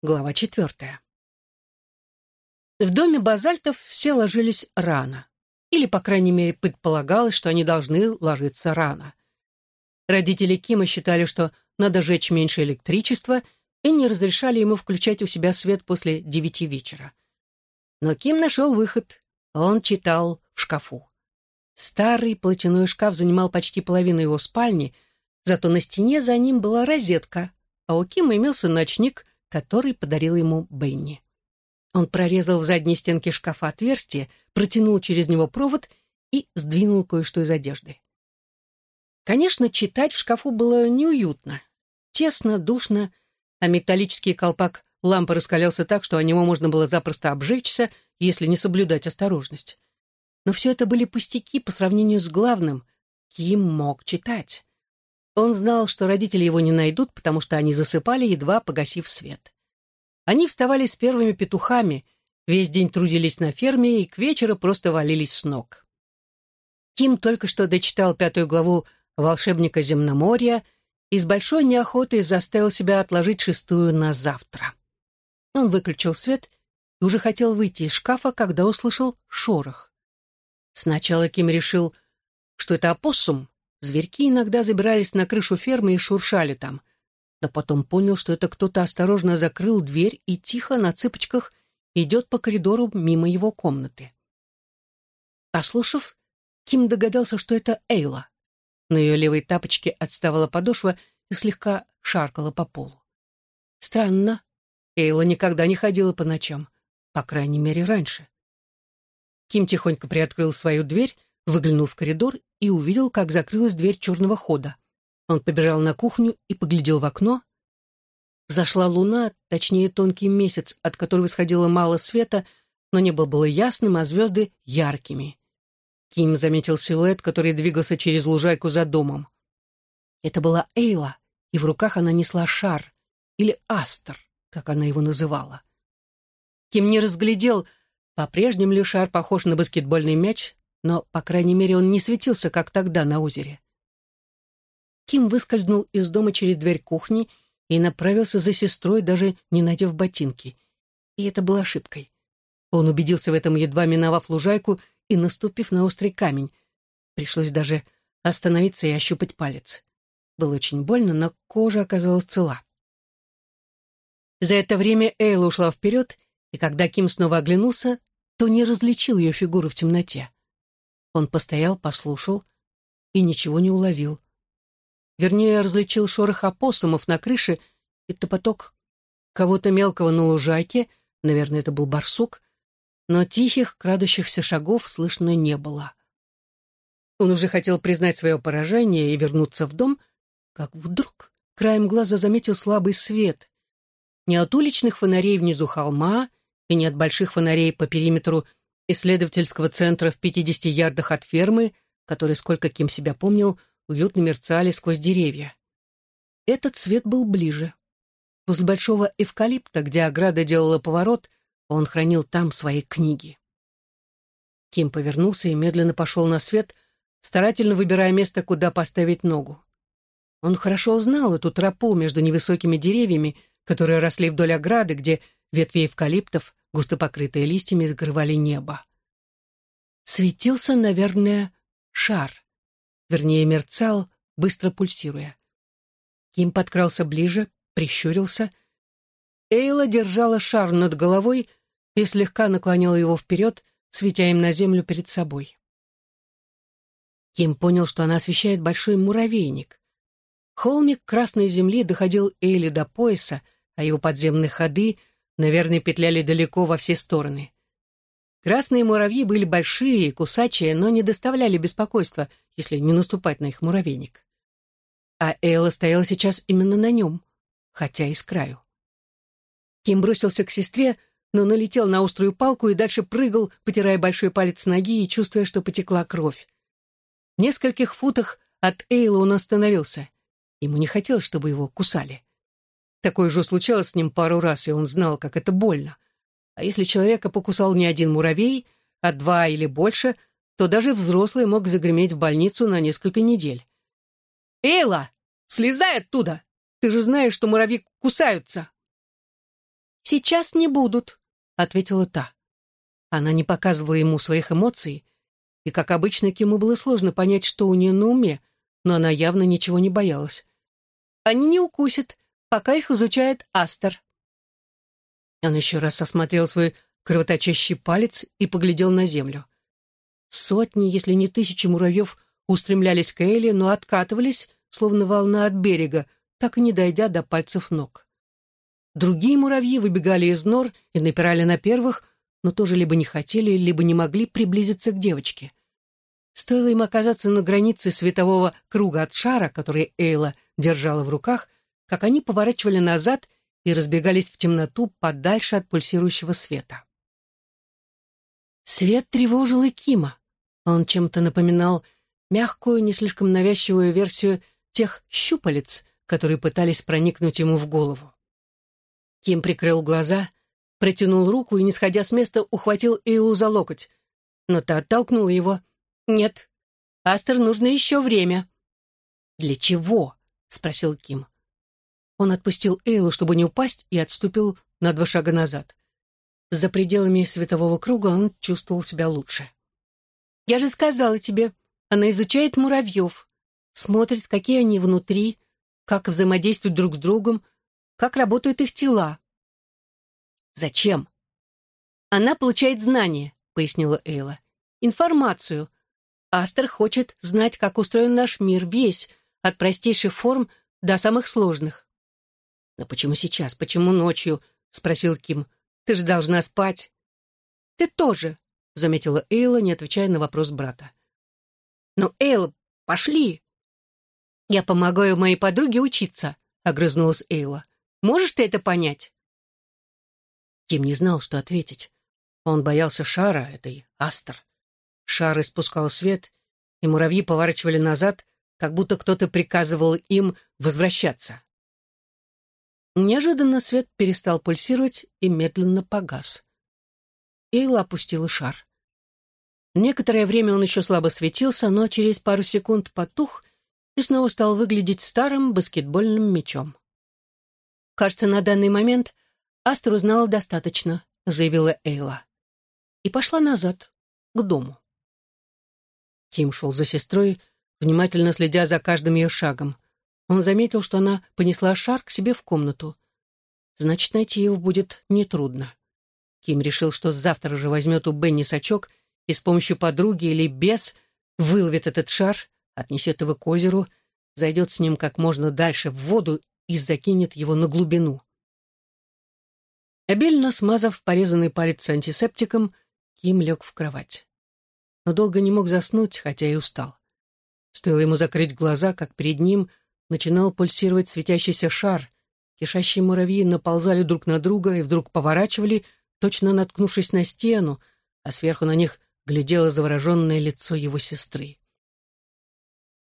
Глава четвертая. В доме базальтов все ложились рано. Или, по крайней мере, предполагалось, что они должны ложиться рано. Родители Кима считали, что надо жечь меньше электричества и не разрешали ему включать у себя свет после девяти вечера. Но Ким нашел выход. Он читал в шкафу. Старый платяной шкаф занимал почти половину его спальни, зато на стене за ним была розетка, а у Кима имелся ночник, который подарил ему Бенни. Он прорезал в задней стенке шкафа отверстие, протянул через него провод и сдвинул кое-что из одежды. Конечно, читать в шкафу было неуютно. Тесно, душно, а металлический колпак лампы раскалялся так, что о него можно было запросто обжечься, если не соблюдать осторожность. Но все это были пустяки по сравнению с главным. Ким мог читать. Он знал, что родители его не найдут, потому что они засыпали, едва погасив свет. Они вставали с первыми петухами, весь день трудились на ферме и к вечеру просто валились с ног. Ким только что дочитал пятую главу «Волшебника земноморья» и с большой неохотой заставил себя отложить шестую на завтра. Он выключил свет и уже хотел выйти из шкафа, когда услышал шорох. Сначала Ким решил, что это опоссум, Зверьки иногда забирались на крышу фермы и шуршали там. Но потом понял, что это кто-то осторожно закрыл дверь и тихо на цыпочках идет по коридору мимо его комнаты. Послушав, Ким догадался, что это Эйла. На ее левой тапочке отставала подошва и слегка шаркала по полу. Странно. Эйла никогда не ходила по ночам, по крайней мере, раньше. Ким тихонько приоткрыл свою дверь выглянул в коридор и увидел, как закрылась дверь черного хода. Он побежал на кухню и поглядел в окно. Зашла луна, точнее тонкий месяц, от которого исходило мало света, но небо было ясным, а звезды — яркими. Ким заметил силуэт, который двигался через лужайку за домом. Это была Эйла, и в руках она несла шар, или астер, как она его называла. Ким не разглядел, по-прежнему ли шар похож на баскетбольный мяч, но, по крайней мере, он не светился, как тогда на озере. Ким выскользнул из дома через дверь кухни и направился за сестрой, даже не надев ботинки. И это было ошибкой. Он убедился в этом, едва миновав лужайку и наступив на острый камень. Пришлось даже остановиться и ощупать палец. Было очень больно, но кожа оказалась цела. За это время Эйла ушла вперед, и когда Ким снова оглянулся, то не различил ее фигуру в темноте. Он постоял, послушал и ничего не уловил. Вернее, различил шорох опоссумов на крыше и топоток кого-то мелкого на лужайке, наверное, это был барсук, но тихих, крадущихся шагов слышно не было. Он уже хотел признать свое поражение и вернуться в дом, как вдруг краем глаза заметил слабый свет. Не от уличных фонарей внизу холма и не от больших фонарей по периметру исследовательского центра в 50 ярдах от фермы, которые, сколько Ким себя помнил, уютно мерцали сквозь деревья. Этот свет был ближе. Возле большого эвкалипта, где ограда делала поворот, он хранил там свои книги. Ким повернулся и медленно пошел на свет, старательно выбирая место, куда поставить ногу. Он хорошо знал эту тропу между невысокими деревьями, которые росли вдоль ограды, где ветви эвкалиптов густо покрытые листьями, закрывали небо. Светился, наверное, шар. Вернее, мерцал, быстро пульсируя. Ким подкрался ближе, прищурился. Эйла держала шар над головой и слегка наклонила его вперед, светя им на землю перед собой. Ким понял, что она освещает большой муравейник. Холмик красной земли доходил Эйли до пояса, а его подземные ходы наверное, петляли далеко во все стороны. Красные муравьи были большие и кусачие, но не доставляли беспокойства, если не наступать на их муравейник. А Элла стояла сейчас именно на нем, хотя и с краю. Ким бросился к сестре, но налетел на острую палку и дальше прыгал, потирая большой палец ноги и чувствуя, что потекла кровь. В нескольких футах от Эйла он остановился. Ему не хотелось, чтобы его кусали. Такое же случалось с ним пару раз, и он знал, как это больно. А если человека покусал не один муравей, а два или больше, то даже взрослый мог загреметь в больницу на несколько недель. «Эйла, слезай оттуда! Ты же знаешь, что муравьи кусаются!» «Сейчас не будут», — ответила та. Она не показывала ему своих эмоций, и, как обычно, Киму было сложно понять, что у нее на уме, но она явно ничего не боялась. «Они не укусят, пока их изучает Астер». Он еще раз осмотрел свой кровоточащий палец и поглядел на землю. Сотни, если не тысячи муравьев устремлялись к Элли, но откатывались, словно волна от берега, так и не дойдя до пальцев ног. Другие муравьи выбегали из нор и напирали на первых, но тоже либо не хотели, либо не могли приблизиться к девочке. Стоило им оказаться на границе светового круга от шара, который Эйла держала в руках, как они поворачивали назад и разбегались в темноту подальше от пульсирующего света. Свет тревожил и Кима. Он чем-то напоминал мягкую, не слишком навязчивую версию тех щупалец, которые пытались проникнуть ему в голову. Ким прикрыл глаза, протянул руку и, не сходя с места, ухватил Эйлу за локоть. Но та оттолкнула его. «Нет, Астер нужно еще время». «Для чего?» — спросил Ким. Он отпустил Эйлу, чтобы не упасть, и отступил на два шага назад. За пределами светового круга он чувствовал себя лучше. «Я же сказала тебе, она изучает муравьев, смотрит, какие они внутри, как взаимодействуют друг с другом, как работают их тела. «Зачем?» «Она получает знания», — пояснила Эйла. «Информацию. Астер хочет знать, как устроен наш мир весь, от простейших форм до самых сложных». «Но почему сейчас? Почему ночью?» — спросил Ким. «Ты же должна спать». «Ты тоже», — заметила Эйла, не отвечая на вопрос брата. «Ну, Эйла, пошли!» «Я помогаю моей подруге учиться», — огрызнулась Эйла. «Можешь ты это понять?» Ким не знал, что ответить. Он боялся шара, этой астр. Шар испускал свет, и муравьи поворачивали назад, как будто кто-то приказывал им возвращаться. Неожиданно свет перестал пульсировать и медленно погас. Эйла опустила шар. Некоторое время он еще слабо светился, но через пару секунд потух и снова стал выглядеть старым баскетбольным мячом. Кажется, на данный момент Астер узнала достаточно», — заявила Эйла. И пошла назад, к дому. Ким шел за сестрой, внимательно следя за каждым ее шагом. Он заметил, что она понесла шар к себе в комнату. Значит, найти его будет нетрудно. Ким решил, что завтра же возьмет у Бенни сачок и с помощью подруги или без выловит этот шар, отнесет его к озеру, зайдет с ним как можно дальше в воду и закинет его на глубину. Обильно смазав порезанный палец антисептиком, Ким лег в кровать. Но долго не мог заснуть, хотя и устал. Стоило ему закрыть глаза, как перед ним начинал пульсировать светящийся шар. Кишащие муравьи наползали друг на друга и вдруг поворачивали, точно наткнувшись на стену, а сверху на них глядело завороженное лицо его сестры.